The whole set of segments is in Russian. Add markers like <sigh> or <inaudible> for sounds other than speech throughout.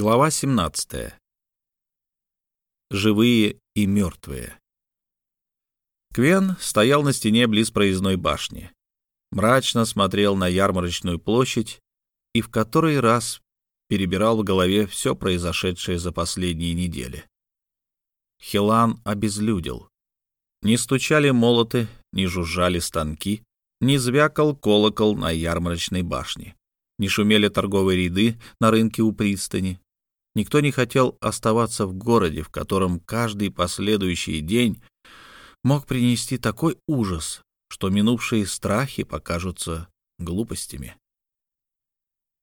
Глава 17. Живые и мертвые. Квен стоял на стене близ проездной башни, мрачно смотрел на ярмарочную площадь и в который раз перебирал в голове все произошедшее за последние недели. Хилан обезлюдил. Не стучали молоты, не жужжали станки, не звякал колокол на ярмарочной башне не шумели торговые ряды на рынке у пристани. Никто не хотел оставаться в городе, в котором каждый последующий день мог принести такой ужас, что минувшие страхи покажутся глупостями.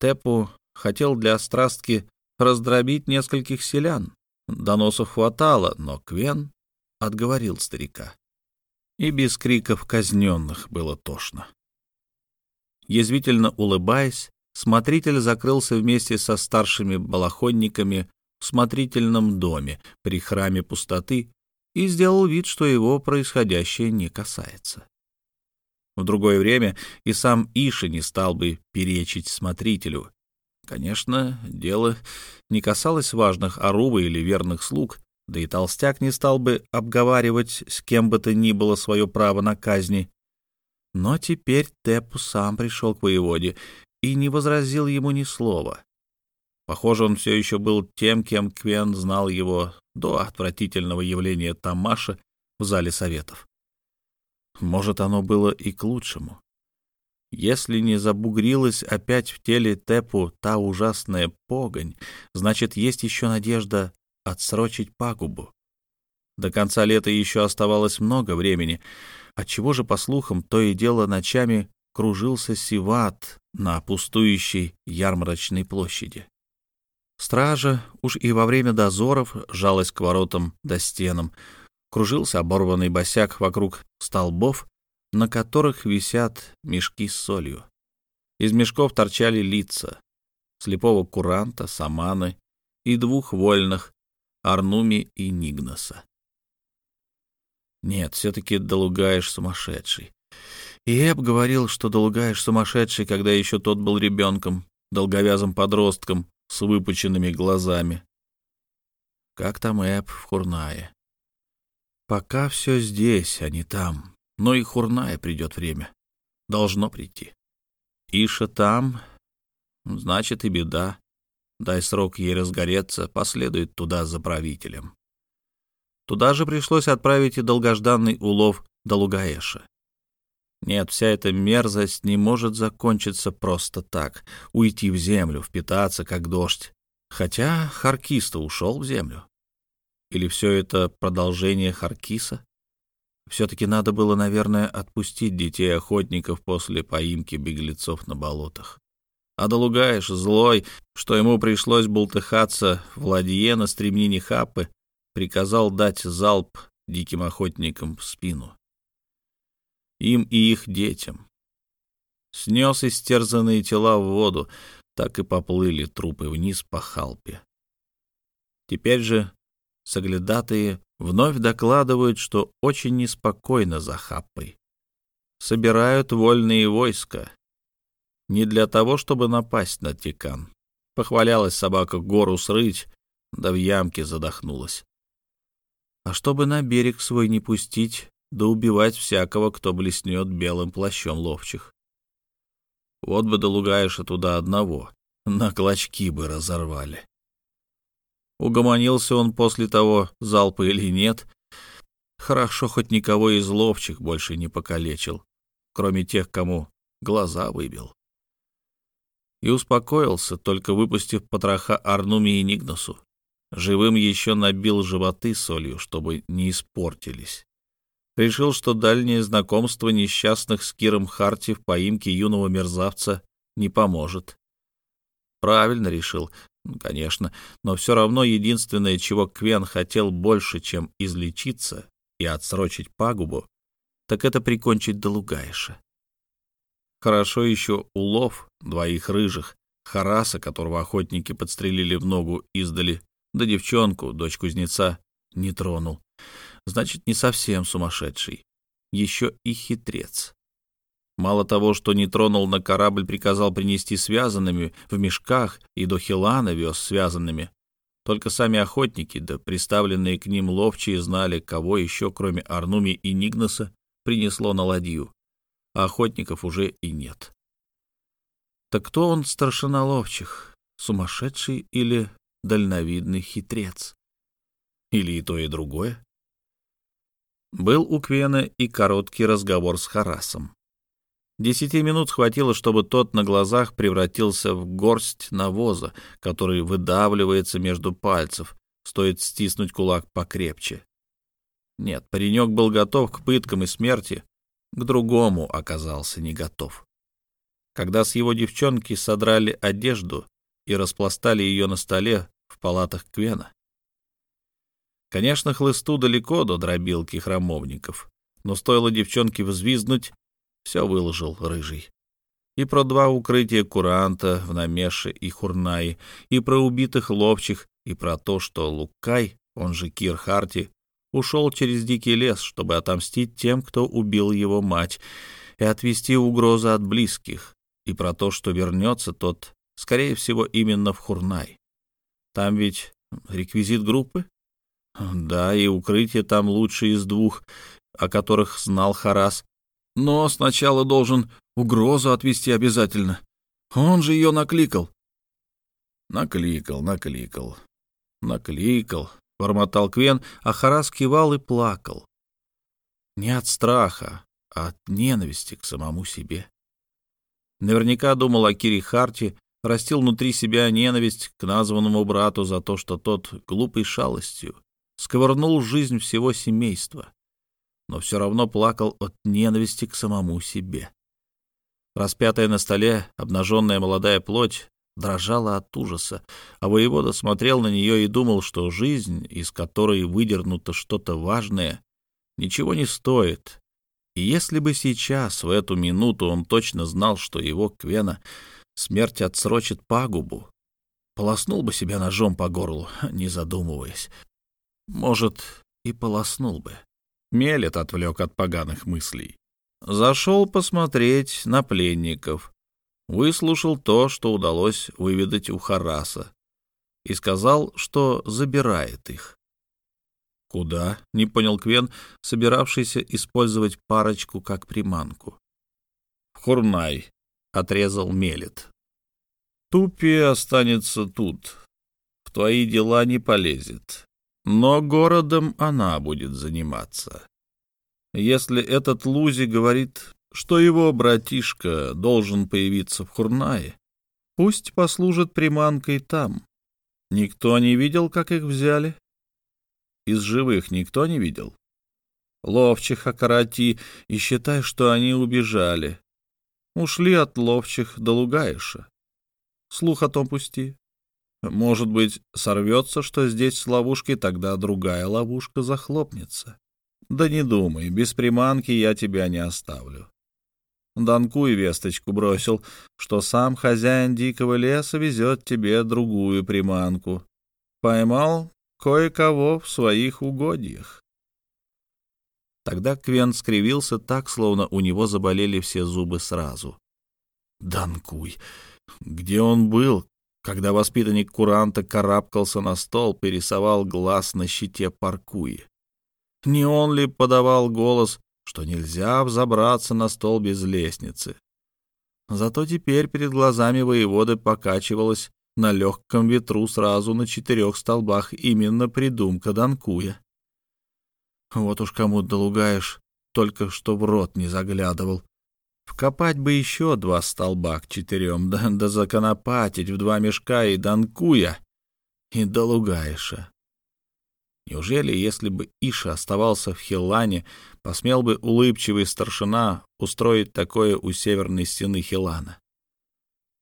Тепу хотел для страстки раздробить нескольких селян. Доносов хватало, но Квен отговорил старика. И без криков казненных было тошно. Язвительно улыбаясь, Смотритель закрылся вместе со старшими балахонниками в смотрительном доме при храме пустоты и сделал вид, что его происходящее не касается. В другое время и сам Иша не стал бы перечить смотрителю. Конечно, дело не касалось важных орува или верных слуг, да и толстяк не стал бы обговаривать с кем бы то ни было свое право на казни. Но теперь Тепу сам пришел к воеводе и не возразил ему ни слова. Похоже, он все еще был тем, кем Квен знал его до отвратительного явления Тамаша в зале советов. Может, оно было и к лучшему. Если не забугрилась опять в теле Тепу та ужасная погонь, значит, есть еще надежда отсрочить пагубу. До конца лета еще оставалось много времени, отчего же, по слухам, то и дело ночами кружился Сиват на пустующей ярмарочной площади. Стража уж и во время дозоров жалась к воротам до стенам. Кружился оборванный босяк вокруг столбов, на которых висят мешки с солью. Из мешков торчали лица слепого куранта, саманы и двух вольных, Арнуми и Нигнаса. Нет, все-таки Долугаеш сумасшедший. И Эб говорил, что Долгаеш сумасшедший, когда еще тот был ребенком, долговязым подростком с выпученными глазами. Как там Эб в Хурнае? Пока все здесь, а не там. Но и Хурная придет время. Должно прийти. Иша там, значит и беда. Дай срок ей разгореться, последует туда за правителем. Туда же пришлось отправить и долгожданный улов Долугаэша. Нет, вся эта мерзость не может закончиться просто так, уйти в землю, впитаться, как дождь. Хотя Харкиста ушел в землю. Или все это продолжение Харкиса? Все-таки надо было, наверное, отпустить детей охотников после поимки беглецов на болотах. А Долугаеш, злой, что ему пришлось бултыхаться в ладье на стремнине Хапы, приказал дать залп диким охотникам в спину им и их детям. Снес истерзанные тела в воду, так и поплыли трупы вниз по халпе. Теперь же соглядатые вновь докладывают, что очень неспокойно за хаппой. Собирают вольные войска. Не для того, чтобы напасть на Тикан. Похвалялась собака гору срыть, да в ямке задохнулась. А чтобы на берег свой не пустить, да убивать всякого, кто блеснет белым плащом ловчих. Вот бы долугаешь туда одного, на клочки бы разорвали. Угомонился он после того залпа или нет, хорошо хоть никого из ловчих больше не покалечил, кроме тех, кому глаза выбил. И успокоился, только выпустив потроха Арнуми и Нигносу. Живым еще набил животы солью, чтобы не испортились решил, что дальнее знакомство несчастных с Киром Харти в поимке юного мерзавца не поможет. Правильно решил, конечно, но все равно единственное, чего Квен хотел больше, чем излечиться и отсрочить пагубу, так это прикончить Долугаиша. Хорошо еще улов двоих рыжих, Хараса, которого охотники подстрелили в ногу издали, да девчонку, дочь кузнеца, не тронул значит, не совсем сумасшедший, еще и хитрец. Мало того, что не тронул на корабль, приказал принести связанными в мешках и до Хилана вез связанными. Только сами охотники, да приставленные к ним ловчие, знали, кого еще, кроме Арнуми и Нигнаса, принесло на ладью. А охотников уже и нет. Так кто он, старшина ловчих? Сумасшедший или дальновидный хитрец? Или и то, и другое? Был у Квена и короткий разговор с Харасом. Десяти минут хватило, чтобы тот на глазах превратился в горсть навоза, который выдавливается между пальцев, стоит стиснуть кулак покрепче. Нет, паренек был готов к пыткам и смерти, к другому оказался не готов. Когда с его девчонки содрали одежду и распластали ее на столе в палатах Квена. Конечно, хлысту далеко до дробилки храмовников, но стоило девчонке взвизнуть, все выложил рыжий. И про два укрытия куранта в Намеше и Хурнаи, и про убитых ловчих, и про то, что Лукай, он же Кир Харти, ушел через дикий лес, чтобы отомстить тем, кто убил его мать, и отвести угрозы от близких, и про то, что вернется тот, скорее всего, именно в Хурнай. Там ведь реквизит группы? Да, и укрытие там лучшее из двух, о которых знал Харас, но сначала должен угрозу отвести обязательно. Он же ее накликал. Накликал, накликал, накликал, — бормотал Квен, а Харас кивал и плакал. Не от страха, а от ненависти к самому себе. Наверняка думал о Кире Харти, растил внутри себя ненависть к названному брату за то, что тот глупой шалостью сковырнул жизнь всего семейства но все равно плакал от ненависти к самому себе. Распятая на столе обнаженная молодая плоть дрожала от ужаса, а воевода смотрел на нее и думал, что жизнь, из которой выдернуто что-то важное, ничего не стоит. И если бы сейчас, в эту минуту, он точно знал, что его Квена смерть отсрочит пагубу, полоснул бы себя ножом по горлу, <laughs> не задумываясь. Может, и полоснул бы. Мелет отвлек от поганых мыслей. Зашел посмотреть на пленников. Выслушал то, что удалось выведать у Хараса. И сказал, что забирает их. «Куда?» — не понял Квен, собиравшийся использовать парочку как приманку. «В Хурнай», — отрезал Мелет. «Тупи останется тут. В твои дела не полезет. Но городом она будет заниматься. Если этот Лузи говорит, что его братишка должен появиться в Хурнае, пусть послужит приманкой там. Никто не видел, как их взяли? Из живых никто не видел? Ловчих окороти и считай, что они убежали. Ушли от ловчих до Лугаиша. Слух о том пусти. Может быть, сорвется, что здесь с ловушкой, тогда другая ловушка захлопнется. Да не думай, без приманки я тебя не оставлю. Данку и весточку бросил, что сам хозяин дикого леса везет тебе другую приманку. Поймал кое-кого в своих угодьях. Тогда Квен скривился так, словно у него заболели все зубы сразу. Данкуй! Где он был, когда воспитанник куранта карабкался на стол, пересовал глаз на щите паркуи. Не он ли подавал голос, что нельзя взобраться на стол без лестницы? Зато теперь перед глазами воеводы покачивалась на легком ветру сразу на четырех столбах именно придумка Данкуя. Вот уж кому долугаешь, только что в рот не заглядывал, Вкопать бы еще два столба к четырем, да, да законопатить в два мешка и Данкуя, и до. Неужели, если бы Иша оставался в Хилане, посмел бы улыбчивый старшина устроить такое у северной стены Хилана?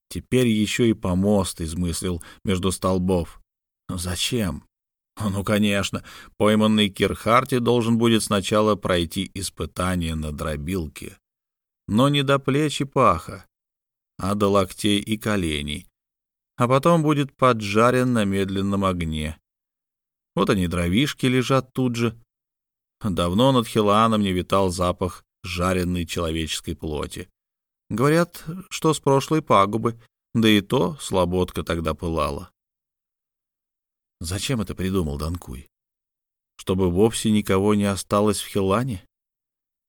Теперь еще и помост измыслил между столбов. Зачем? Ну, конечно, пойманный Кирхарти должен будет сначала пройти испытание на дробилке но не до плеч и паха, а до локтей и коленей, а потом будет поджарен на медленном огне. Вот они, дровишки, лежат тут же. Давно над Хиланом не витал запах жареной человеческой плоти, Говорят, что с прошлой пагубы, да и то слободка тогда пылала. Зачем это придумал Данкуй? Чтобы вовсе никого не осталось в Хилане?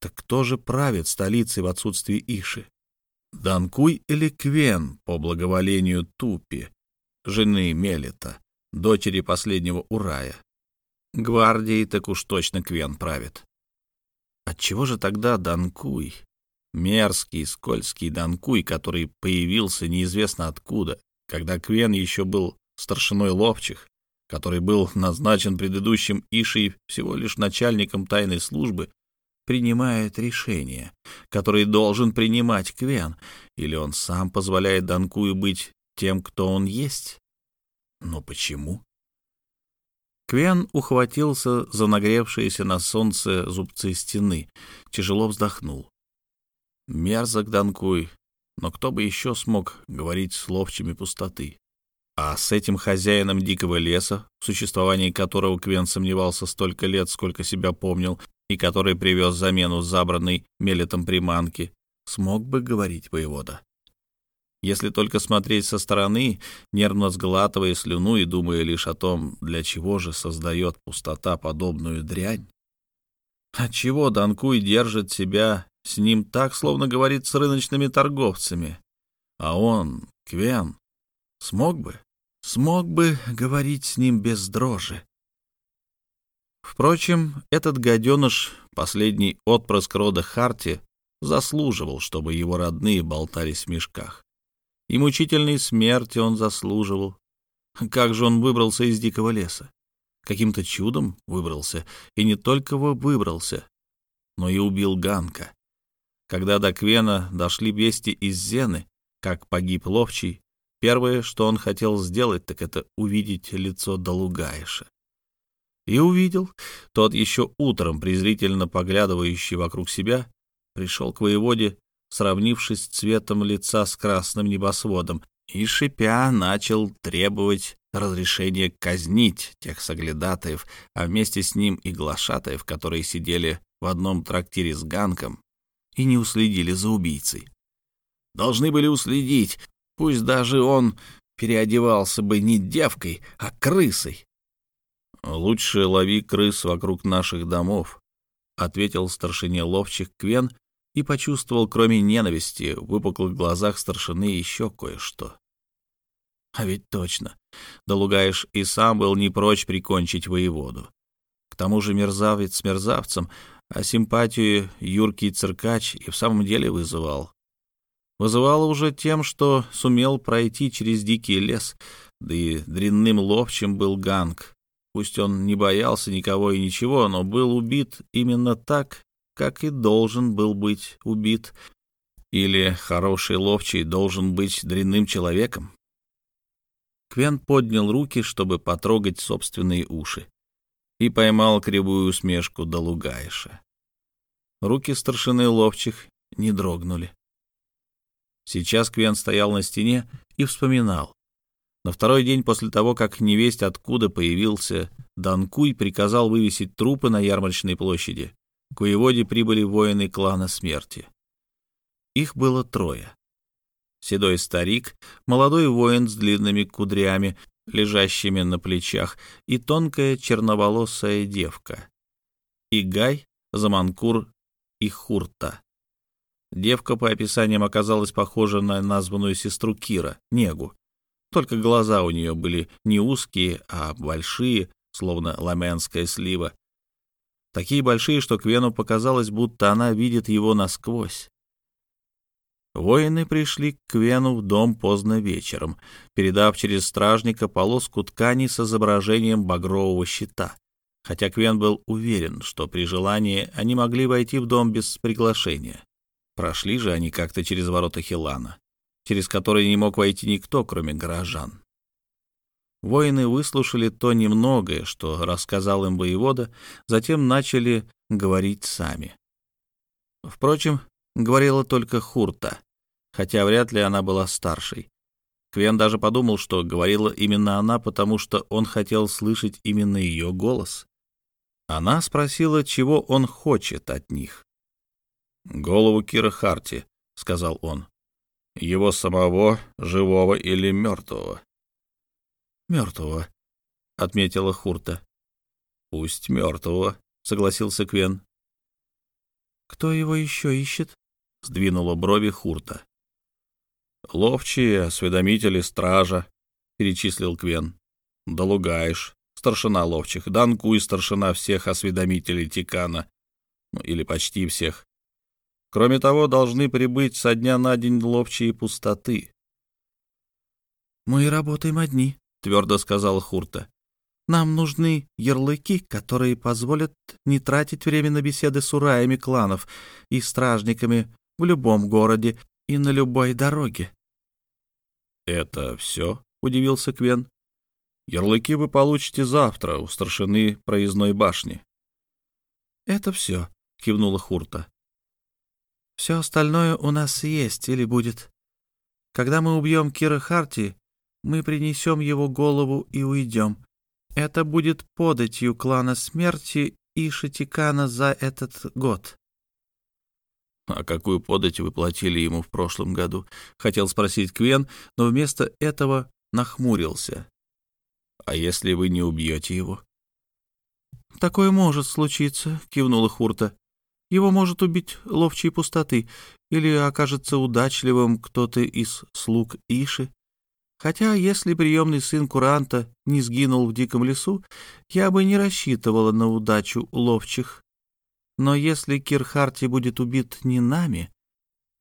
Так кто же правит столицей в отсутствии Иши? Данкуй или Квен по благоволению Тупи, жены Мелита, дочери последнего Урая? Гвардией так уж точно Квен правит. Отчего же тогда Данкуй, мерзкий, скользкий Данкуй, который появился неизвестно откуда, когда Квен еще был старшиной ловчих, который был назначен предыдущим Ишей всего лишь начальником тайной службы, принимает решение, которое должен принимать Квен, или он сам позволяет Данкую быть тем, кто он есть? Но почему? Квен ухватился за нагревшиеся на солнце зубцы стены, тяжело вздохнул. Мерзок Данкуй, но кто бы еще смог говорить с ловчими пустоты? А с этим хозяином дикого леса, в существовании которого Квен сомневался столько лет, сколько себя помнил, и который привез замену забранной мелетом приманки, смог бы говорить воевода. Если только смотреть со стороны, нервно сглатывая слюну и думая лишь о том, для чего же создает пустота подобную дрянь. Отчего Данкуй держит себя с ним так, словно говорит с рыночными торговцами? А он, Квен, смог бы? Смог бы говорить с ним без дрожи? Впрочем, этот гаденыш, последний отпрыск рода Харти, заслуживал, чтобы его родные болтались в мешках. И мучительной смерти он заслуживал. Как же он выбрался из дикого леса? Каким-то чудом выбрался, и не только выбрался, но и убил Ганка. Когда до Квена дошли вести из Зены, как погиб Ловчий, первое, что он хотел сделать, так это увидеть лицо Долугаиша. И увидел. Тот еще утром, презрительно поглядывающий вокруг себя, пришел к воеводе, сравнившись цветом лица с красным небосводом, и, шипя, начал требовать разрешения казнить тех соглядатаев, а вместе с ним и глашатаев, которые сидели в одном трактире с Ганком и не уследили за убийцей. Должны были уследить, пусть даже он переодевался бы не девкой, а крысой. «Лучше лови крыс вокруг наших домов», — ответил старшине ловчих Квен и почувствовал, кроме ненависти, в выпуклых глазах старшины еще кое-что. А ведь точно, Долугаиш и сам был не прочь прикончить воеводу. К тому же мерзавец мерзавцем, а симпатию юркий циркач и в самом деле вызывал. Вызывал уже тем, что сумел пройти через дикий лес, да и дрянным ловчим был Ганг, Пусть он не боялся никого и ничего, но был убит именно так, как и должен был быть убит. Или хороший ловчий должен быть дрянным человеком. Квен поднял руки, чтобы потрогать собственные уши, и поймал кривую усмешку до Лугаиша. Руки старшины ловчих не дрогнули. Сейчас Квен стоял на стене и вспоминал. На второй день после того, как невесть откуда появился, Данкуй приказал вывесить трупы на ярмарочной площади. К воеводе прибыли воины клана смерти. Их было трое. Седой старик, молодой воин с длинными кудрями, лежащими на плечах, и тонкая черноволосая девка. Игай, Заманкур и Хурта. Девка, по описаниям, оказалась похожа на названную сестру Кира, Негу. Только глаза у нее были не узкие, а большие, словно ламенская слива. Такие большие, что Квену показалось, будто она видит его насквозь. Воины пришли к Квену в дом поздно вечером, передав через стражника полоску ткани с изображением багрового щита, хотя Квен был уверен, что при желании они могли войти в дом без приглашения. Прошли же они как-то через ворота Хилана через который не мог войти никто, кроме горожан. Воины выслушали то немногое, что рассказал им воевода, затем начали говорить сами. Впрочем, говорила только Хурта, хотя вряд ли она была старшей. Квен даже подумал, что говорила именно она, потому что он хотел слышать именно ее голос. Она спросила, чего он хочет от них. «Голову Кира Харти», — сказал он. «Его самого, живого или мертвого?» «Мертвого», — отметила Хурта. «Пусть мертвого», — согласился Квен. «Кто его еще ищет?» — сдвинула брови Хурта. «Ловчие, осведомители, стража», — перечислил Квен. «Долугаиш, старшина ловчих, Данкуй, старшина всех осведомителей Тикана, ну, или почти всех. Кроме того, должны прибыть со дня на день ловчие пустоты». «Мы работаем одни», — твердо сказал Хурта. «Нам нужны ярлыки, которые позволят не тратить время на беседы с ураями кланов и стражниками в любом городе и на любой дороге». «Это все?» — удивился Квен. «Ярлыки вы получите завтра у старшины проездной башни». «Это все», — кивнула Хурта. «Все остальное у нас есть или будет. Когда мы убьем Кира Харти, мы принесем его голову и уйдем. Это будет податью клана смерти и Шатикана за этот год. «А какую подать вы платили ему в прошлом году?» — хотел спросить Квен, но вместо этого нахмурился. «А если вы не убьете его?» «Такое может случиться», — кивнула Хурта. «Его может убить ловчей пустоты, или окажется удачливым кто-то из слуг Иши. Хотя, если приемный сын Куранта не сгинул в диком лесу, я бы не рассчитывала на удачу ловчих. Но если Кирхарти будет убит не нами,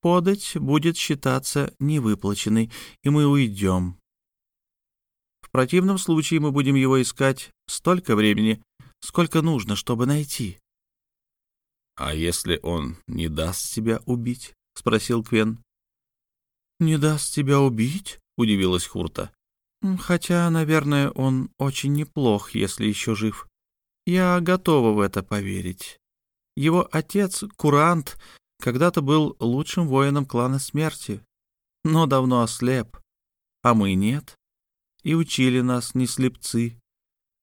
подать будет считаться невыплаченной, и мы уйдем. В противном случае мы будем его искать столько времени, сколько нужно, чтобы найти. — А если он не даст себя убить? — спросил Квен. — Не даст тебя убить? — удивилась Хурта. — Хотя, наверное, он очень неплох, если еще жив. Я готова в это поверить. Его отец, Курант, когда-то был лучшим воином клана смерти, но давно ослеп, а мы нет. И учили нас не слепцы.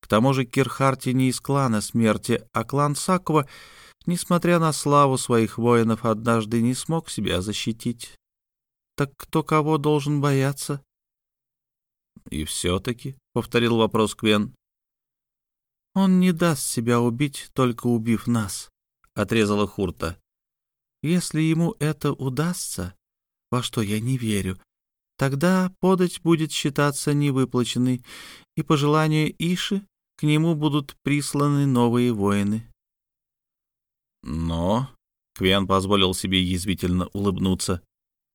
К тому же Кирхарти не из клана смерти, а клан Сакова, несмотря на славу своих воинов, однажды не смог себя защитить. Так кто кого должен бояться? — И все-таки, — повторил вопрос Квен, — он не даст себя убить, только убив нас. — отрезала Хурта. «Если ему это удастся, во что я не верю, тогда подать будет считаться невыплаченной, и по желанию Иши к нему будут присланы новые воины». «Но...» — Квен позволил себе язвительно улыбнуться.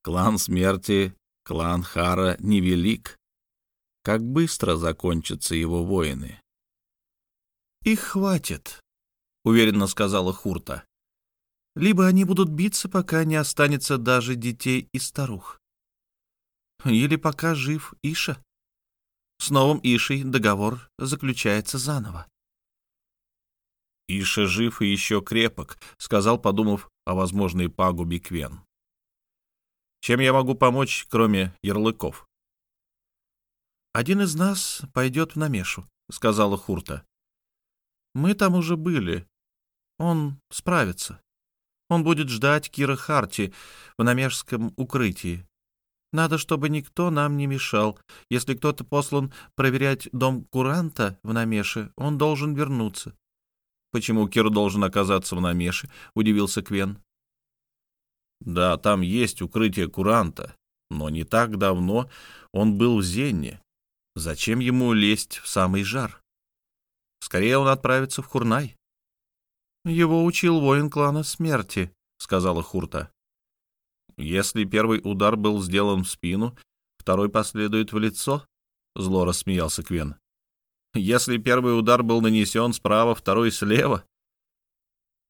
«Клан смерти, клан Хара невелик. Как быстро закончатся его воины?» «Их хватит», уверенно сказала Хурта. Либо они будут биться, пока не останется даже детей и старух. Или пока жив Иша. С новым Ишей договор заключается заново. «Иша жив и еще крепок», — сказал, подумав о возможной пагубе Квен. «Чем я могу помочь, кроме ярлыков?» «Один из нас пойдет в намешу», — сказала Хурта. «Мы там уже были, он справится. Он будет ждать Кира Харти в намежском укрытии. Надо, чтобы никто нам не мешал. Если кто-то послан проверять дом Куранта в Намеше, он должен вернуться. — Почему Кир должен оказаться в Намеше? — удивился Квен. — Да, там есть укрытие Куранта, но не так давно он был в Зенне. Зачем ему лезть в самый жар? Скорее он отправится в Хурнай. «Его учил воин клана смерти», — сказала Хурта. «Если первый удар был сделан в спину, второй последует в лицо?» — зло рассмеялся Квен. «Если первый удар был нанесен справа, второй слева?»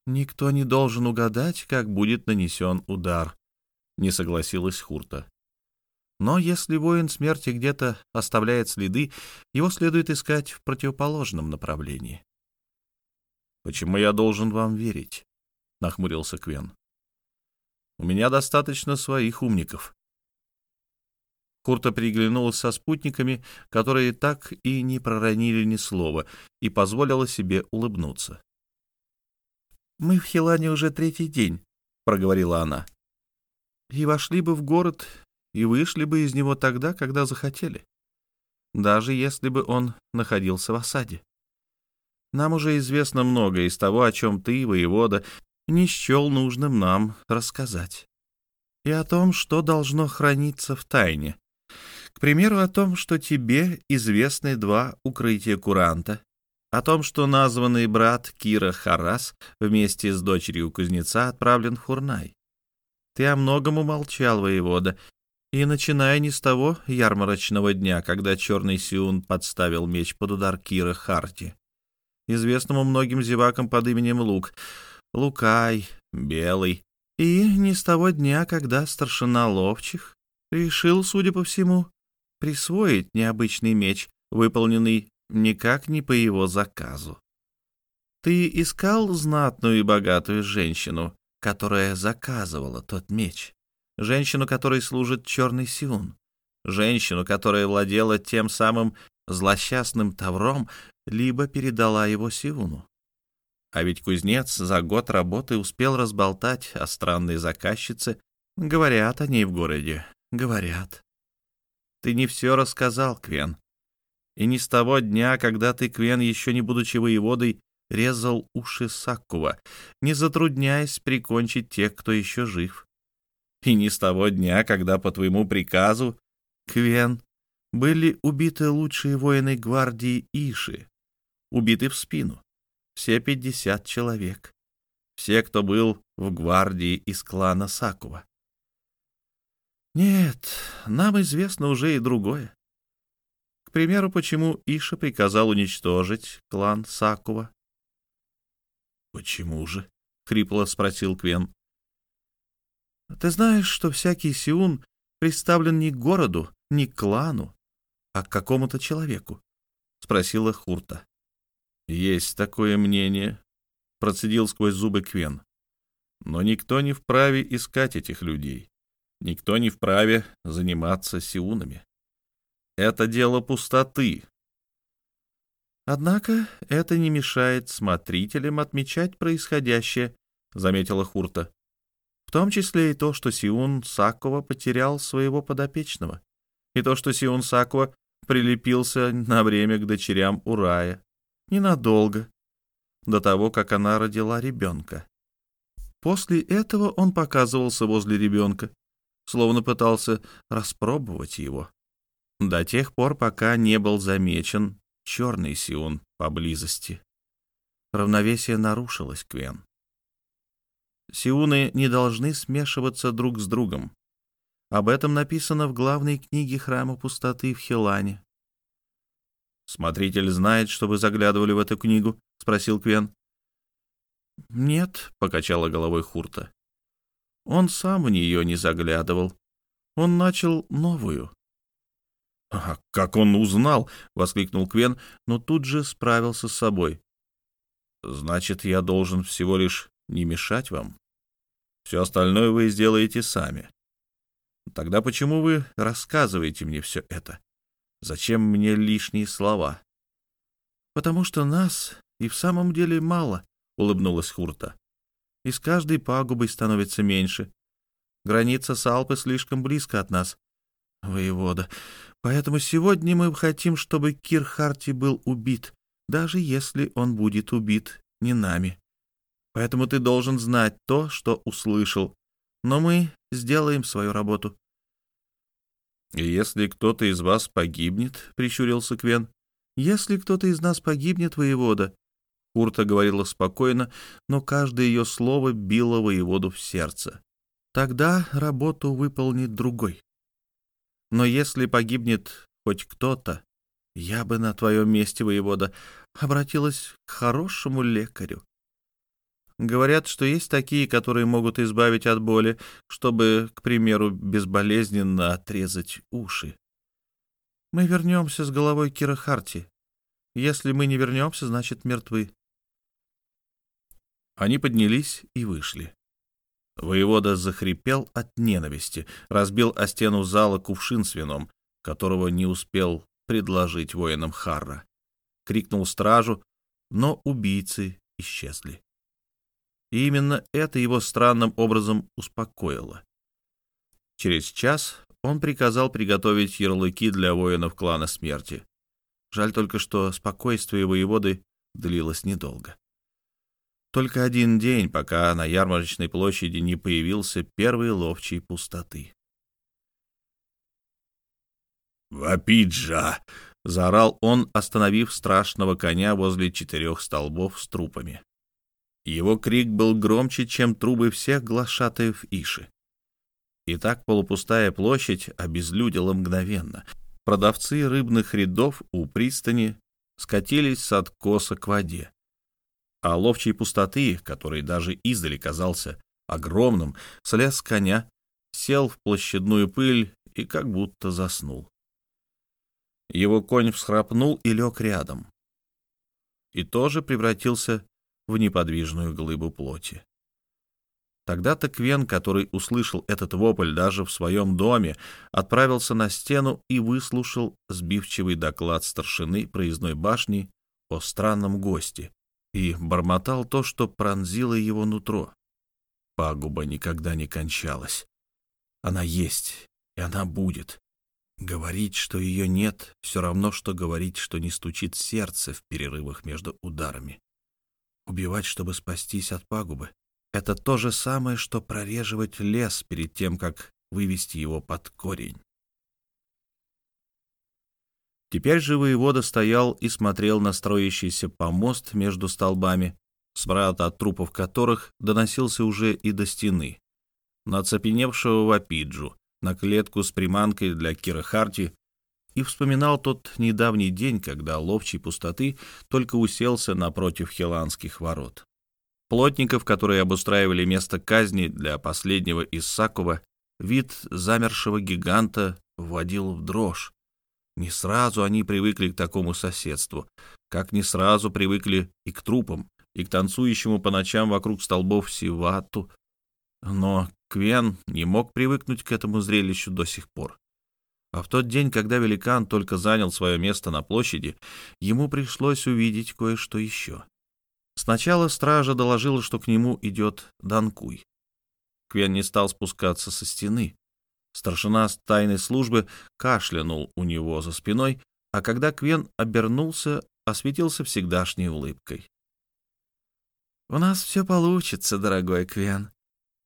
«Никто не должен угадать, как будет нанесен удар», — не согласилась Хурта. «Но если воин смерти где-то оставляет следы, его следует искать в противоположном направлении». «Почему я должен вам верить?» — нахмурился Квен. «У меня достаточно своих умников». Курта приглянулась со спутниками, которые так и не проронили ни слова, и позволила себе улыбнуться. «Мы в Хилане уже третий день», — проговорила она. и вошли бы в город, и вышли бы из него тогда, когда захотели, даже если бы он находился в осаде. Нам уже известно многое из того, о чем ты, воевода, не счел нужным нам рассказать. И о том, что должно храниться в тайне. К примеру, о том, что тебе известны два укрытия куранта, о том, что названный брат Кира Харас вместе с дочерью кузнеца отправлен в Хурнай. Ты о многом умолчал, воевода, и начиная не с того ярмарочного дня, когда черный Сиун подставил меч под удар Кира Харти, известному многим зевакам под именем Лук, Лукай, Белый, и не с того дня, когда старшина Ловчих решил, судя по всему, присвоить необычный меч, выполненный никак не по его заказу. Ты искал знатную и богатую женщину, которая заказывала тот меч, женщину, которой служит черный сиун, женщину, которая владела тем самым злосчастным тавром, либо передала его сиуну. А ведь кузнец за год работы успел разболтать о странной заказчице. Говорят о ней в городе, говорят. Ты не все рассказал, Квен. И не с того дня, когда ты, Квен, еще не будучи воеводой, резал уши Саккува, не затрудняясь прикончить тех, кто еще жив. И не с того дня, когда по твоему приказу, Квен, были убиты лучшие воины гвардии Иши, убиты в спину, все пятьдесят человек, все, кто был в гвардии из клана Сакува. Нет, нам известно уже и другое. К примеру, почему Иша приказал уничтожить клан Сакува. «Почему же?» — хрипло спросил Квен. «Ты знаешь, что всякий Сиун представлен не к городу, не к клану, а к какому-то человеку?» — спросила Хурта. «Есть такое мнение», — процедил сквозь зубы Квен. «Но никто не вправе искать этих людей. Никто не вправе заниматься сиунами. Это дело пустоты. Однако это не мешает смотрителям отмечать происходящее, заметила Хурта. В том числе и то, что Сиун Сакова потерял своего подопечного, и то, что Сиун Сакова прилепился на время к дочерям Урая. Ненадолго, до того, как она родила ребенка. После этого он показывался возле ребенка, словно пытался распробовать его до тех пор, пока не был замечен черный Сиун поблизости. Равновесие нарушилось, Квен. Сиуны не должны смешиваться друг с другом. Об этом написано в главной книге Храма Пустоты в Хилане. «Смотритель знает, что вы заглядывали в эту книгу?» — спросил Квен. «Нет», — покачала головой Хурта. «Он сам в нее не заглядывал. Он начал новую. «А как он узнал?» — воскликнул Квен, но тут же справился с собой. «Значит, я должен всего лишь не мешать вам? Все остальное вы сделаете сами. Тогда почему вы рассказываете мне все это? Зачем мне лишние слова?» «Потому что нас и в самом деле мало», — улыбнулась Хурта. «И с каждой пагубой становится меньше. Граница Салпы слишком близко от нас. Воевода, Поэтому сегодня мы хотим, чтобы Кир Харти был убит, даже если он будет убит не нами. Поэтому ты должен знать то, что услышал. Но мы сделаем свою работу. «Если кто-то из вас погибнет», — прищурился Квен, — «если кто-то из нас погибнет, воевода», — Курта говорила спокойно, но каждое ее слово било воеводу в сердце. «Тогда работу выполнит другой». Но если погибнет хоть кто-то, я бы на твоем месте, воевода, обратилась к хорошему лекарю. Говорят, что есть такие, которые могут избавить от боли, чтобы, к примеру, безболезненно отрезать уши. Мы вернемся с головой Кира Харти. Если мы не вернемся, значит, мертвы. Они поднялись и вышли. Воевода захрипел от ненависти, разбил о стену зала кувшин с вином, которого не успел предложить воинам Харра. Крикнул стражу, но убийцы исчезли. И именно это его странным образом успокоило. Через час он приказал приготовить ярлыки для воинов клана смерти. Жаль только, что спокойствие воеводы длилось недолго. Только один день, пока на ярмарочной площади не появился первый ловчий пустоты. «Вапиджа!» — заорал он, остановив страшного коня возле четырех столбов с трупами. Его крик был громче, чем трубы всех глашатаев Иши. И так полупустая площадь обезлюдила мгновенно. Продавцы рыбных рядов у пристани скатились с откоса к воде. А ловчей пустоты, который даже издали казался огромным, слез с коня, сел в площадную пыль и как будто заснул. Его конь всхрапнул и лег рядом. И тоже превратился в неподвижную глыбу плоти. Тогда-то Квен, который услышал этот вопль даже в своем доме, отправился на стену и выслушал сбивчивый доклад старшины проездной башни о странном госте и бормотал то, что пронзило его нутро. Пагуба никогда не кончалась. Она есть, и она будет. Говорить, что ее нет, все равно, что говорить, что не стучит сердце в перерывах между ударами. Убивать, чтобы спастись от пагубы — это то же самое, что прореживать лес перед тем, как вывести его под корень. Теперь же воевода стоял и смотрел на строящийся помост между столбами, смрад от трупов которых доносился уже и до стены, на оцепеневшего вапиджу, на клетку с приманкой для Кира Харти и вспоминал тот недавний день, когда ловчий пустоты только уселся напротив хиланских ворот. Плотников, которые обустраивали место казни для последнего из Сакова, вид замершего гиганта вводил в дрожь. Не сразу они привыкли к такому соседству, как не сразу привыкли и к трупам, и к танцующему по ночам вокруг столбов Сивату. Но Квен не мог привыкнуть к этому зрелищу до сих пор. А в тот день, когда великан только занял свое место на площади, ему пришлось увидеть кое-что еще. Сначала стража доложила, что к нему идет Данкуй. Квен не стал спускаться со стены. Старшина с тайной службы кашлянул у него за спиной, а когда Квен обернулся, осветился всегдашней улыбкой. «У нас все получится, дорогой Квен»,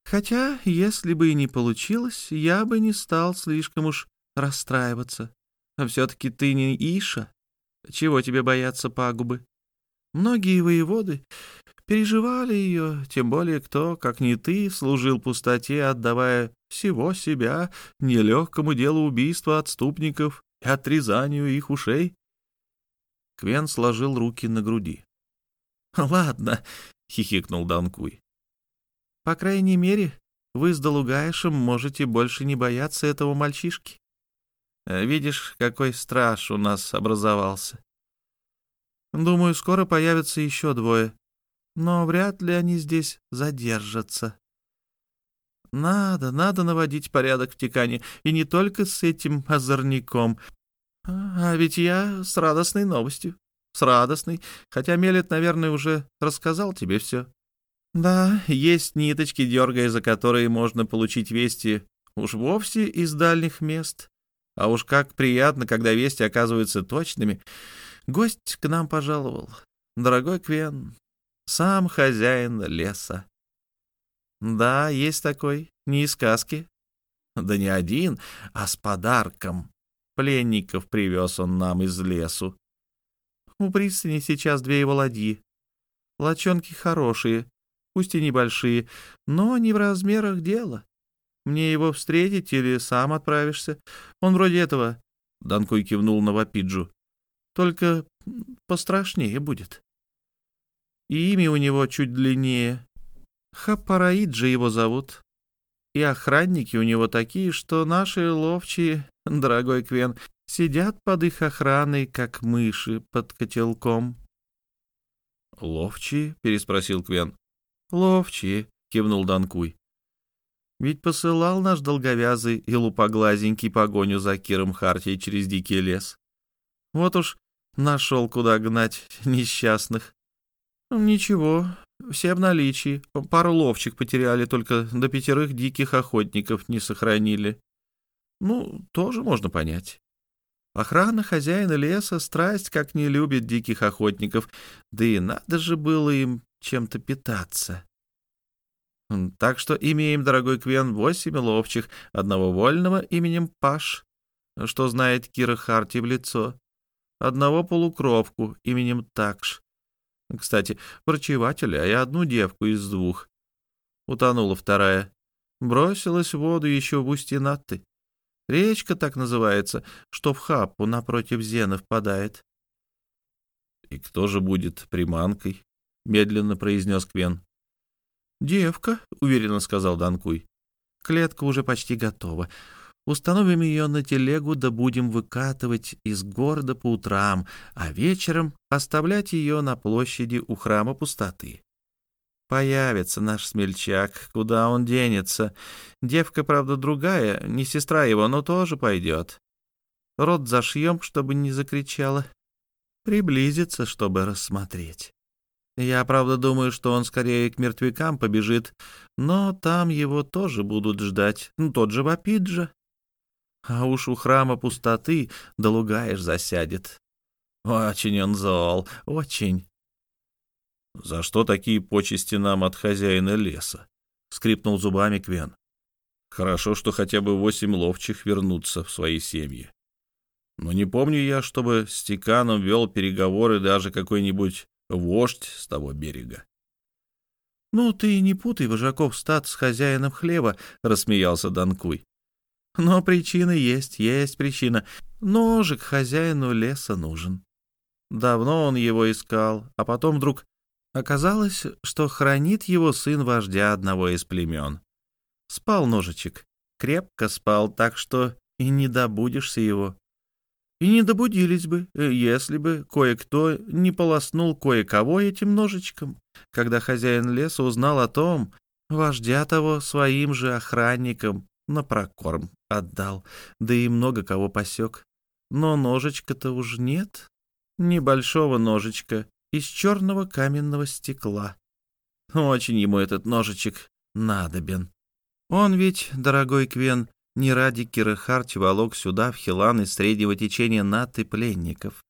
Хотя, если бы и не получилось, я бы не стал слишком уж расстраиваться. А все-таки ты не Иша. Чего тебе бояться пагубы? Многие воеводы переживали ее, тем более кто, как не ты, служил пустоте, отдавая всего себя нелегкому делу убийства отступников и отрезанию их ушей. Квен сложил руки на груди. — Ладно, — хихикнул Данкуй. По крайней мере, вы с Долугаешем можете больше не бояться этого мальчишки. Видишь, какой страж у нас образовался. Думаю, скоро появятся еще двое, но вряд ли они здесь задержатся. Надо, надо наводить порядок в Тикане, и не только с этим озорником. А ведь я с радостной новостью. С радостной, хотя Мелет, наверное, уже рассказал тебе все. Да, есть ниточки, дергая за которые можно получить вести уж вовсе из дальних мест. А уж как приятно, когда вести оказываются точными. Гость к нам пожаловал. Дорогой Квен, сам хозяин леса. Да, есть такой, не из сказки. Да не один, а с подарком. Пленников привез он нам из лесу. У пристани сейчас две его ладьи. Лочонки хорошие, пусть и небольшие, но не в размерах дела. Мне его встретить или сам отправишься? Он вроде этого...» Данкуй кивнул на Вапиджу. «Только пострашнее будет. И имя у него чуть длиннее. Хапараиджи его зовут. И охранники у него такие, что наши ловчие, <laughs> дорогой Квен, сидят под их охраной, как мыши под котелком». «Ловчие?» — переспросил Квен. «Ловчие», — кивнул Данкуй. «Ведь посылал наш долговязый и лупоглазенький погоню за Киром Хартией через дикий лес. Вот уж нашел, куда гнать несчастных. Ничего, Все в наличии. Пару ловчик потеряли, только до пятерых диких охотников не сохранили. Ну, тоже можно понять. Охрана хозяина леса страсть как не любит диких охотников, да и надо же было им чем-то питаться. Так что имеем, дорогой Квен, восемь ловчих, одного вольного именем Паш, что знает Кира Харти в лицо, одного полукровку именем Такш. Кстати, врачевателя, и одну девку из двух. Утонула вторая. Бросилась в воду еще в устье Натты. Речка так называется, что в Хаппу напротив Зена впадает. — И кто же будет приманкой? — медленно произнес Квен. «Девка», — уверенно сказал Данкуй. «Клетка уже почти готова. Установим ее на телегу, да будем выкатывать из города по утрам, а вечером оставлять ее на площади у храма пустоты. Появится наш смельчак, куда он денется. Девка, правда, другая, не сестра его, но тоже пойдет. Рот зашьем, чтобы не закричала. Приблизится, чтобы рассмотреть. Я, правда, думаю, что он скорее к мертвякам побежит, но там его тоже будут ждать, ну, тот же Вапиджа. А уж у храма пустоты лугаешь засядет. Очень он зол, очень. — За что такие почести нам от хозяина леса? — скрипнул зубами Квен. — Хорошо, что хотя бы восемь ловчих вернутся в свои семьи. Но не помню я, чтобы с Тиканом вел переговоры даже какой-нибудь вождь с того берега. — Ну, ты не путай вожаков стат с хозяином хлеба, — рассмеялся Данкуй. — Но причина есть, есть причина. Ножик хозяину леса нужен. Давно он его искал, а потом вдруг оказалось, что хранит его сын вождя одного из племен. Спал ножичек, крепко спал, так что и не добудешься его и не добудились бы, э, если бы кое-кто не полоснул кое-кого этим ножичком. Когда хозяин леса узнал о том, вождя того своим же охранникам на прокорм отдал, да и много кого посек. Но ножичка-то уж нет, небольшого ножичка из черного каменного стекла. Очень ему этот ножичек надобен. Он ведь, дорогой Квен, не ради Кирахарти волок сюда, в Хилан, из среднего течения наты пленников.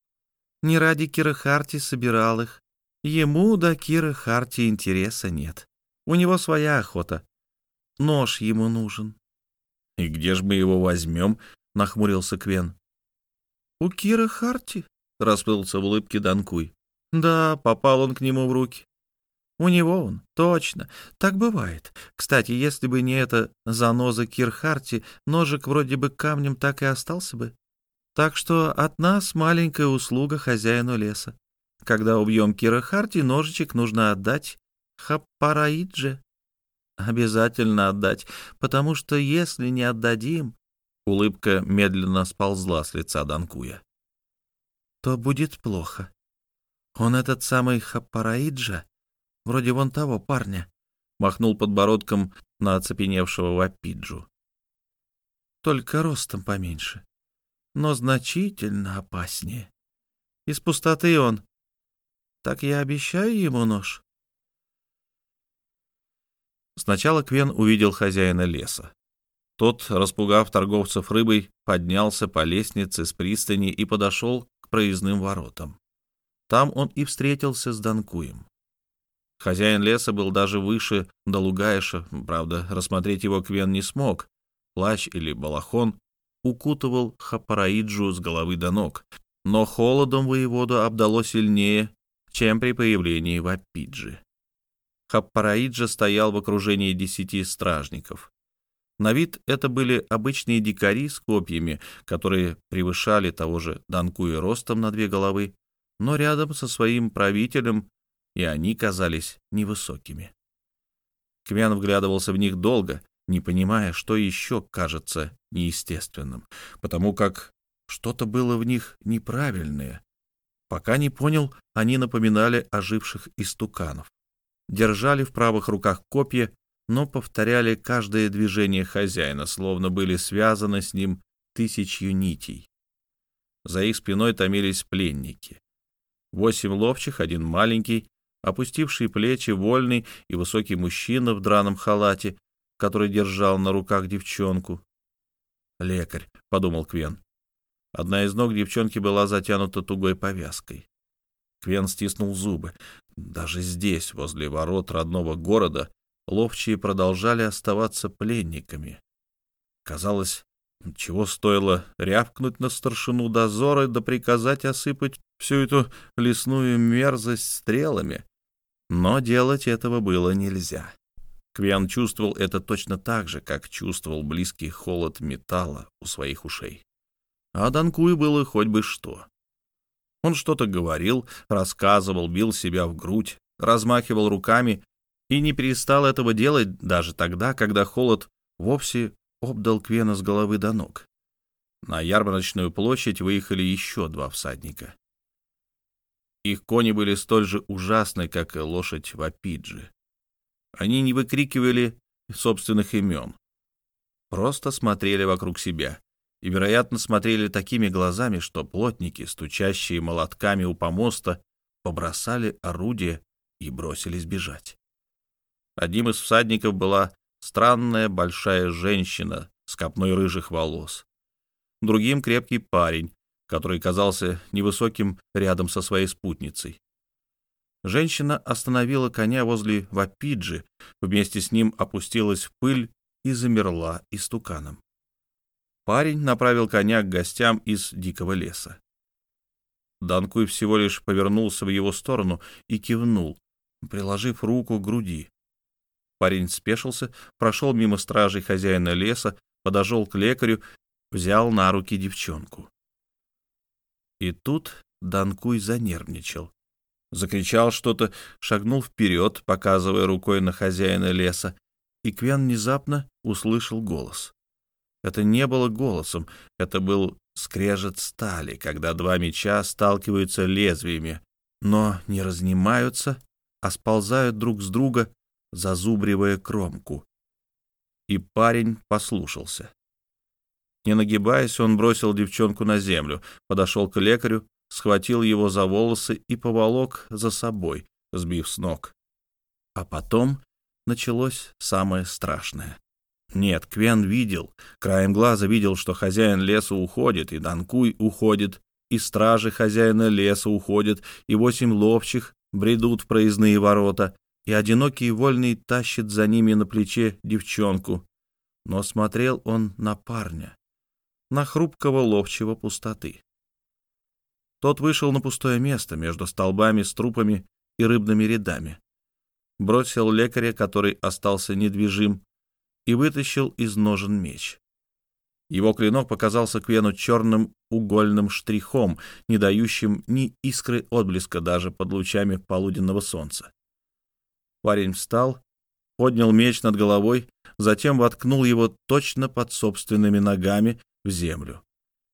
Не ради Кирахарти собирал их. Ему до Кирахарти интереса нет. У него своя охота. Нож ему нужен. — И где ж мы его возьмем? — нахмурился Квен. — У Кира Харти, — расплылся в улыбке Данкуй. — Да, попал он к нему в руки. У него он, точно. Так бывает. Кстати, если бы не эта заноза Кирхарти, ножик вроде бы камнем так и остался бы. Так что от нас маленькая услуга хозяину леса. Когда убьем Кира Харти, ножичек нужно отдать Хаппараидже. Обязательно отдать, потому что если не отдадим... Улыбка медленно сползла с лица Данкуя. То будет плохо. Он этот самый Хаппараиджа вроде вон того парня», — махнул подбородком на оцепеневшего Вапиджу. «Только ростом поменьше, но значительно опаснее. Из пустоты он. Так я обещаю ему нож». Сначала Квен увидел хозяина леса. Тот, распугав торговцев рыбой, поднялся по лестнице с пристани и подошел к проездным воротам. Там он и встретился с Данкуем. Хозяин леса был даже выше Далугаиша, правда, рассмотреть его Квен не смог. Плащ или балахон укутывал Хапараиджу с головы до ног, но холодом воеводу обдало сильнее, чем при появлении Вапиджи. Хаппараиджа стоял в окружении десяти стражников. На вид это были обычные дикари с копьями, которые превышали того же Данкуя ростом на две головы, но рядом со своим правителем и они казались невысокими. Квян вглядывался в них долго, не понимая, что еще кажется неестественным, потому как что-то было в них неправильное. Пока не понял, они напоминали оживших истуканов. Держали в правых руках копья, но повторяли каждое движение хозяина, словно были связаны с ним тысячью нитей. За их спиной томились пленники. Восемь ловчих, один маленький, опустивший плечи, вольный и высокий мужчина в драном халате, который держал на руках девчонку. «Лекарь», — подумал Квен. Одна из ног девчонки была затянута тугой повязкой. Квен стиснул зубы. Даже здесь, возле ворот родного города, ловчие продолжали оставаться пленниками. Казалось, чего стоило рявкнуть на старшину дозора да приказать осыпать всю эту лесную мерзость стрелами. Но делать этого было нельзя. Квиан чувствовал это точно так же, как чувствовал близкий холод металла у своих ушей. А Данкуй было хоть бы что. Он что-то говорил, рассказывал, бил себя в грудь, размахивал руками и не перестал этого делать даже тогда, когда холод вовсе обдал Квена с головы до ног. На ярмарочную площадь выехали еще два всадника. Их кони были столь же ужасны, как и лошадь в Апиджи. Они не выкрикивали собственных имен, просто смотрели вокруг себя и, вероятно, смотрели такими глазами, что плотники, стучащие молотками у помоста, побросали орудие и бросились бежать. Одним из всадников была странная большая женщина с копной рыжих волос. Другим — крепкий парень, который казался невысоким рядом со своей спутницей. Женщина остановила коня возле Вапиджи, вместе с ним опустилась в пыль и замерла истуканом. Парень направил коня к гостям из дикого леса. Данкуй всего лишь повернулся в его сторону и кивнул, приложив руку к груди. Парень спешился, прошел мимо стражей хозяина леса, подошел к лекарю, взял на руки девчонку. И тут Данкуй занервничал. Закричал что-то, шагнул вперед, показывая рукой на хозяина леса, и Квен внезапно услышал голос. Это не было голосом, это был скрежет стали, когда два меча сталкиваются лезвиями, но не разнимаются, а сползают друг с друга, зазубривая кромку. И парень послушался. Не нагибаясь, он бросил девчонку на землю, подошел к лекарю, схватил его за волосы и поволок за собой, сбив с ног. А потом началось самое страшное. Нет, Квен видел, краем глаза видел, что хозяин леса уходит, и Данкуй уходит, и стражи хозяина леса уходят, и восемь ловчих бредут в проездные ворота, и одинокий вольный тащит за ними на плече девчонку. Но смотрел он на парня, на хрупкого ловчего пустоты. Тот вышел на пустое место между столбами с трупами и рыбными рядами, бросил лекаря, который остался недвижим, и вытащил из ножен меч. Его клинок показался Квену черным угольным штрихом, не дающим ни искры отблеска даже под лучами полуденного солнца. Парень встал, поднял меч над головой, затем воткнул его точно под собственными ногами в землю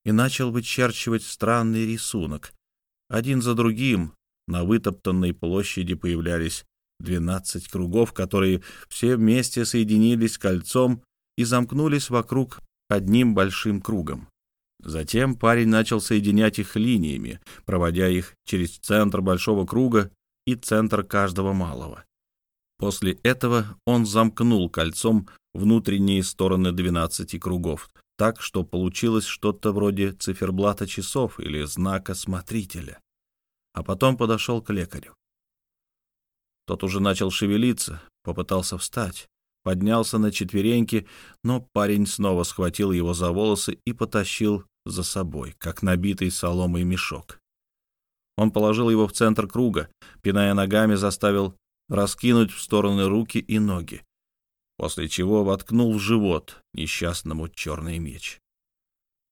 и начал вычерчивать странный рисунок. Один за другим на вытоптанной площади появлялись двенадцать кругов, которые все вместе соединились кольцом и замкнулись вокруг одним большим кругом. Затем парень начал соединять их линиями, проводя их через центр большого круга и центр каждого малого. После этого он замкнул кольцом внутренние стороны двенадцати кругов, так что получилось что-то вроде циферблата часов или знака смотрителя. А потом подошел к лекарю. Тот уже начал шевелиться, попытался встать, поднялся на четвереньки, но парень снова схватил его за волосы и потащил за собой, как набитый соломой мешок. Он положил его в центр круга, пиная ногами, заставил раскинуть в стороны руки и ноги, после чего воткнул в живот несчастному черный меч.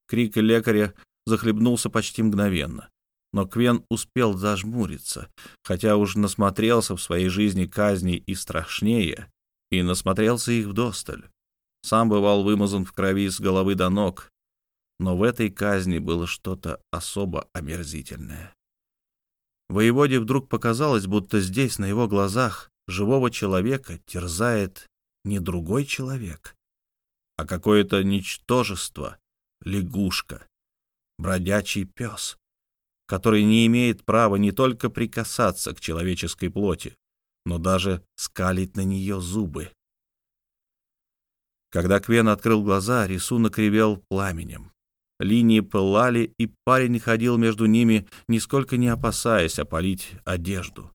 Крик лекаря захлебнулся почти мгновенно но Квен успел зажмуриться, хотя уж насмотрелся в своей жизни казней и страшнее, и насмотрелся их вдосталь. Сам бывал вымазан в крови с головы до ног, но в этой казни было что-то особо омерзительное. Воеводе вдруг показалось, будто здесь, на его глазах, живого человека терзает не другой человек, а какое-то ничтожество, лягушка, бродячий пес который не имеет права не только прикасаться к человеческой плоти, но даже скалить на нее зубы. Когда Квен открыл глаза, рисунок ревел пламенем. Линии пылали, и парень ходил между ними, нисколько не опасаясь опалить одежду.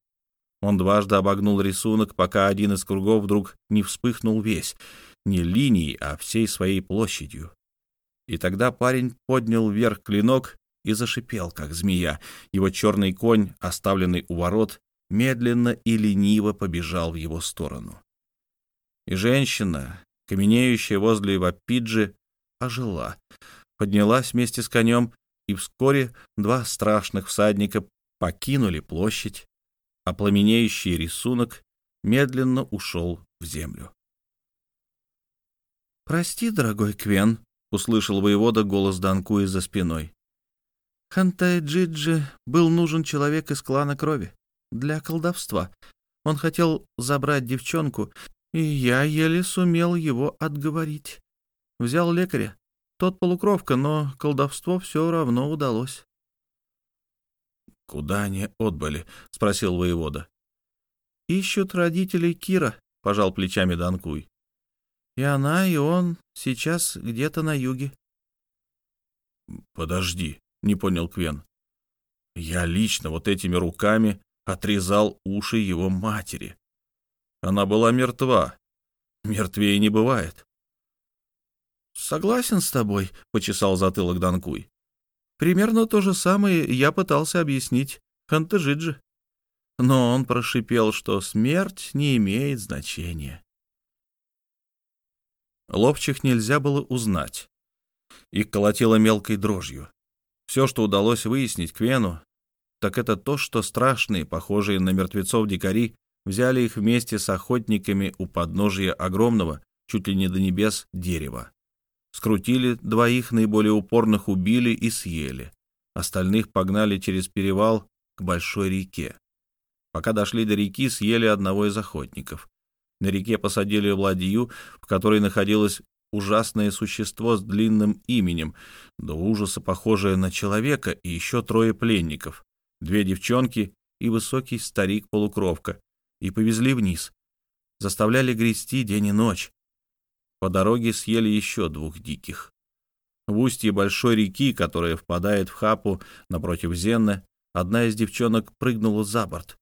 Он дважды обогнул рисунок, пока один из кругов вдруг не вспыхнул весь, не линией, а всей своей площадью. И тогда парень поднял вверх клинок и зашипел, как змея. Его черный конь, оставленный у ворот, медленно и лениво побежал в его сторону. И женщина, каменеющая возле Вапиджи, ожила, поднялась вместе с конем, и вскоре два страшных всадника покинули площадь, а пламенеющий рисунок медленно ушел в землю. «Прости, дорогой Квен», — услышал воевода голос Данку из-за спиной. «Хантай Джиджи был нужен человек из клана крови для колдовства. Он хотел забрать девчонку, и я еле сумел его отговорить. Взял лекаря. Тот полукровка, но колдовство все равно удалось. «Куда они отбыли?» — спросил воевода. «Ищут родителей Кира», — пожал плечами Данкуй. «И она, и он сейчас где-то на юге». «Подожди», — не понял Квен. «Я лично вот этими руками отрезал уши его матери. Она была мертва. Мертвее не бывает». «Согласен с тобой», — почесал затылок Данкуй. Примерно то же самое я пытался объяснить Хантежиджи. Но он прошипел, что смерть не имеет значения. Ловчих нельзя было узнать. Их колотило мелкой дрожью. Все, что удалось выяснить Квену, так это то, что страшные, похожие на мертвецов дикари, взяли их вместе с охотниками у подножия огромного, чуть ли не до небес, дерева. Скрутили двоих наиболее упорных, убили и съели. Остальных погнали через перевал к большой реке. Пока дошли до реки, съели одного из охотников. На реке посадили ладью, в которой находилось ужасное существо с длинным именем, до ужаса похожее на человека, и еще трое пленников, две девчонки и высокий старик-полукровка, и повезли вниз. Заставляли грести день и ночь. По дороге съели еще двух диких. В устье большой реки, которая впадает в Хапу напротив Зенны, одна из девчонок прыгнула за борт.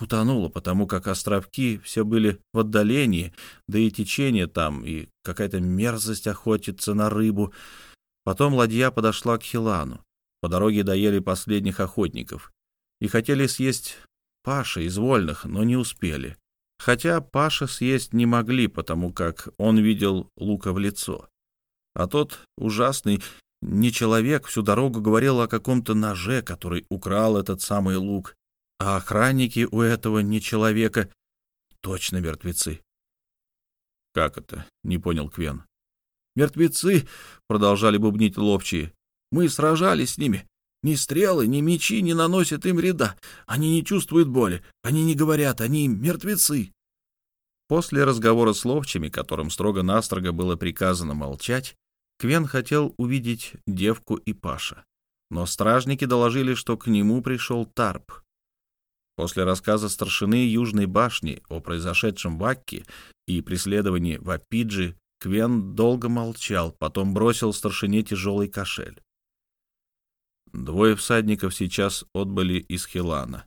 Утонула, потому как островки все были в отдалении, да и течение там, и какая-то мерзость охотится на рыбу. Потом ладья подошла к Хилану. По дороге доели последних охотников. И хотели съесть Паша из вольных, но не успели. Хотя Паша съесть не могли, потому как он видел Лука в лицо. А тот ужасный не человек всю дорогу говорил о каком-то ноже, который украл этот самый лук. А охранники у этого не человека точно мертвецы. «Как это?» — не понял Квен. «Мертвецы!» — продолжали бубнить ловчие. «Мы сражались с ними. Ни стрелы, ни мечи не наносят им вреда. Они не чувствуют боли. Они не говорят. Они мертвецы. После разговора с ловчими, которым строго-настрого было приказано молчать, Квен хотел увидеть девку и Паша. Но стражники доложили, что к нему пришел Тарп. После рассказа старшины Южной башни о произошедшем в Акке и преследовании в Апиджи Квен долго молчал, потом бросил старшине тяжелый кошель. Двое всадников сейчас отбыли из Хилана.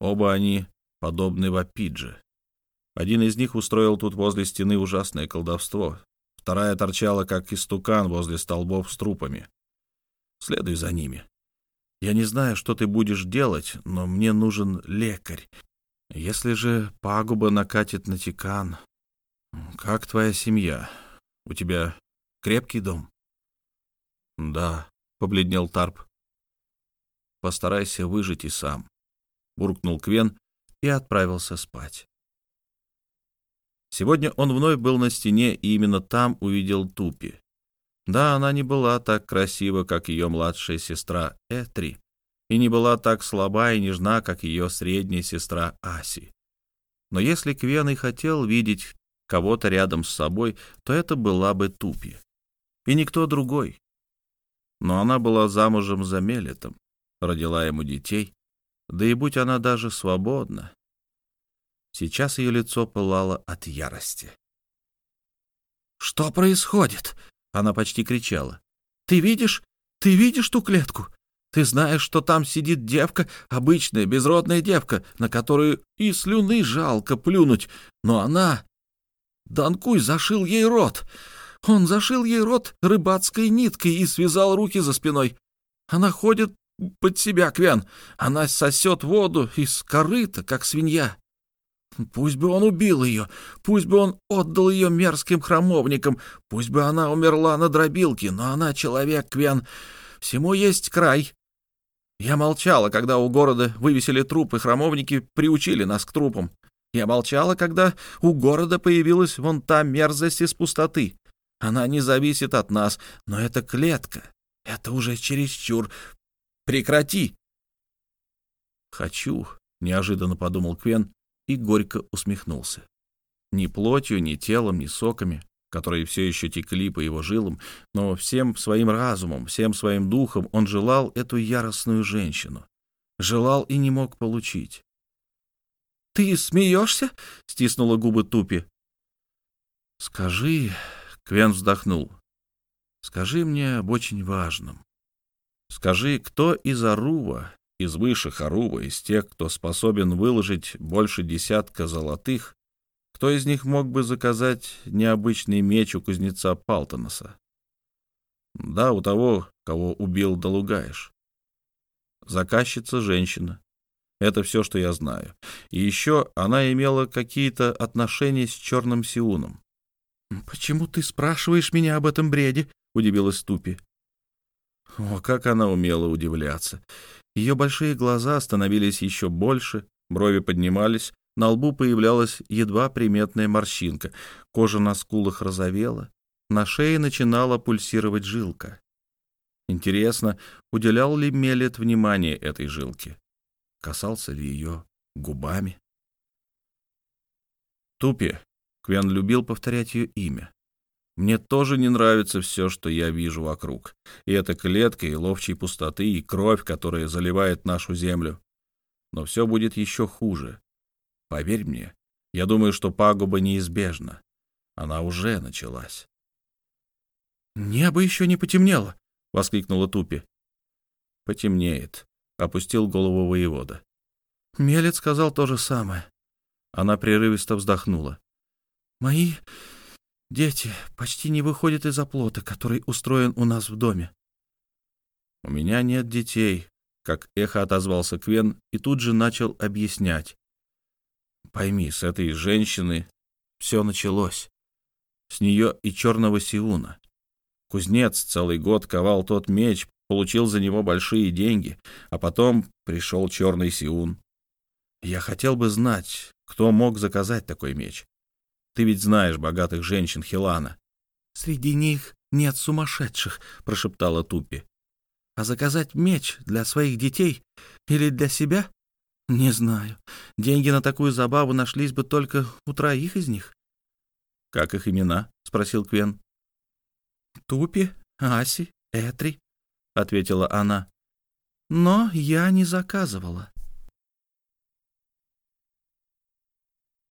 Оба они подобны Вапидже. Один из них устроил тут возле стены ужасное колдовство. Вторая торчала, как истукан, возле столбов с трупами. Следуй за ними. Я не знаю, что ты будешь делать, но мне нужен лекарь. Если же пагуба накатит на тикан... Как твоя семья? У тебя крепкий дом? — Да, — побледнел Тарп. «Постарайся выжить и сам», — буркнул Квен и отправился спать. Сегодня он вновь был на стене и именно там увидел Тупи. Да, она не была так красива, как ее младшая сестра Этри, и не была так слаба и нежна, как ее средняя сестра Аси. Но если Квен и хотел видеть кого-то рядом с собой, то это была бы Тупи. И никто другой. Но она была замужем за Мелетом, родила ему детей, да и будь она даже свободна. Сейчас ее лицо пылало от ярости. «Что происходит?» — она почти кричала. «Ты видишь? Ты видишь ту клетку? Ты знаешь, что там сидит девка, обычная безродная девка, на которую и слюны жалко плюнуть, но она... Данкуй зашил ей рот. Он зашил ей рот рыбацкой ниткой и связал руки за спиной. Она ходит под себя, Квен. Она сосет воду из корыта, как свинья. Пусть бы он убил ее, пусть бы он отдал ее мерзким храмовникам, пусть бы она умерла на дробилке, но она человек, Квен. Всему есть край. Я молчала, когда у города вывесили трупы, храмовники приучили нас к трупам. Я молчала, когда у города появилась вон та мерзость из пустоты. Она не зависит от нас, но это клетка. Это уже чересчур. Прекрати!» «Хочу», — неожиданно подумал Квен и горько усмехнулся. Ни плотью, ни телом, ни соками, которые все еще текли по его жилам, но всем своим разумом, всем своим духом он желал эту яростную женщину. Желал и не мог получить. «Ты смеешься?» — стиснула губы Тупи. «Скажи...» — Квен вздохнул. «Скажи мне об очень важном. Скажи, кто из Арува, из высших Арува, из тех, кто способен выложить больше десятка золотых, кто из них мог бы заказать необычный меч у кузнеца Палтоноса? Да, у того, кого убил Долугаеш. Заказчица — женщина. Это все, что я знаю. И еще она имела какие-то отношения с черным Сиуном. «Почему ты спрашиваешь меня об этом бреде?» — удивилась Тупи. О, как она умела удивляться! Ее большие глаза становились еще больше, брови поднимались, на лбу появлялась едва приметная морщинка, кожа на скулах розовела, на шее начинала пульсировать жилка. Интересно, уделял ли Мелет внимание этой жилке? Касался ли ее губами? Тупи. Квен любил повторять ее имя. Мне тоже не нравится все, что я вижу вокруг. И эта клетка, и ловчей пустоты, и кровь, которая заливает нашу землю. Но все будет еще хуже. Поверь мне, я думаю, что пагуба неизбежна. Она уже началась. «Небо еще не потемнело!» — воскликнула Тупи. «Потемнеет», — опустил голову воевода. Мелец сказал то же самое. Она прерывисто вздохнула. «Мои Дети почти не выходят из оплота, который устроен у нас в доме. У меня нет детей, как эхо отозвался Квен и тут же начал объяснять. Пойми, с этой женщины все началось. С нее и черного Сиуна. Кузнец целый год ковал тот меч, получил за него большие деньги, а потом пришел черный Сиун. Я хотел бы знать, кто мог заказать такой меч. Ты ведь знаешь богатых женщин Хилана. — Среди них нет сумасшедших, — прошептала Тупи. — А заказать меч для своих детей или для себя? Не знаю. Деньги на такую забаву нашлись бы только у троих из них. — Как их имена? — спросил Квен. — Тупи, Аси, Этри, — ответила она. — Но я не заказывала.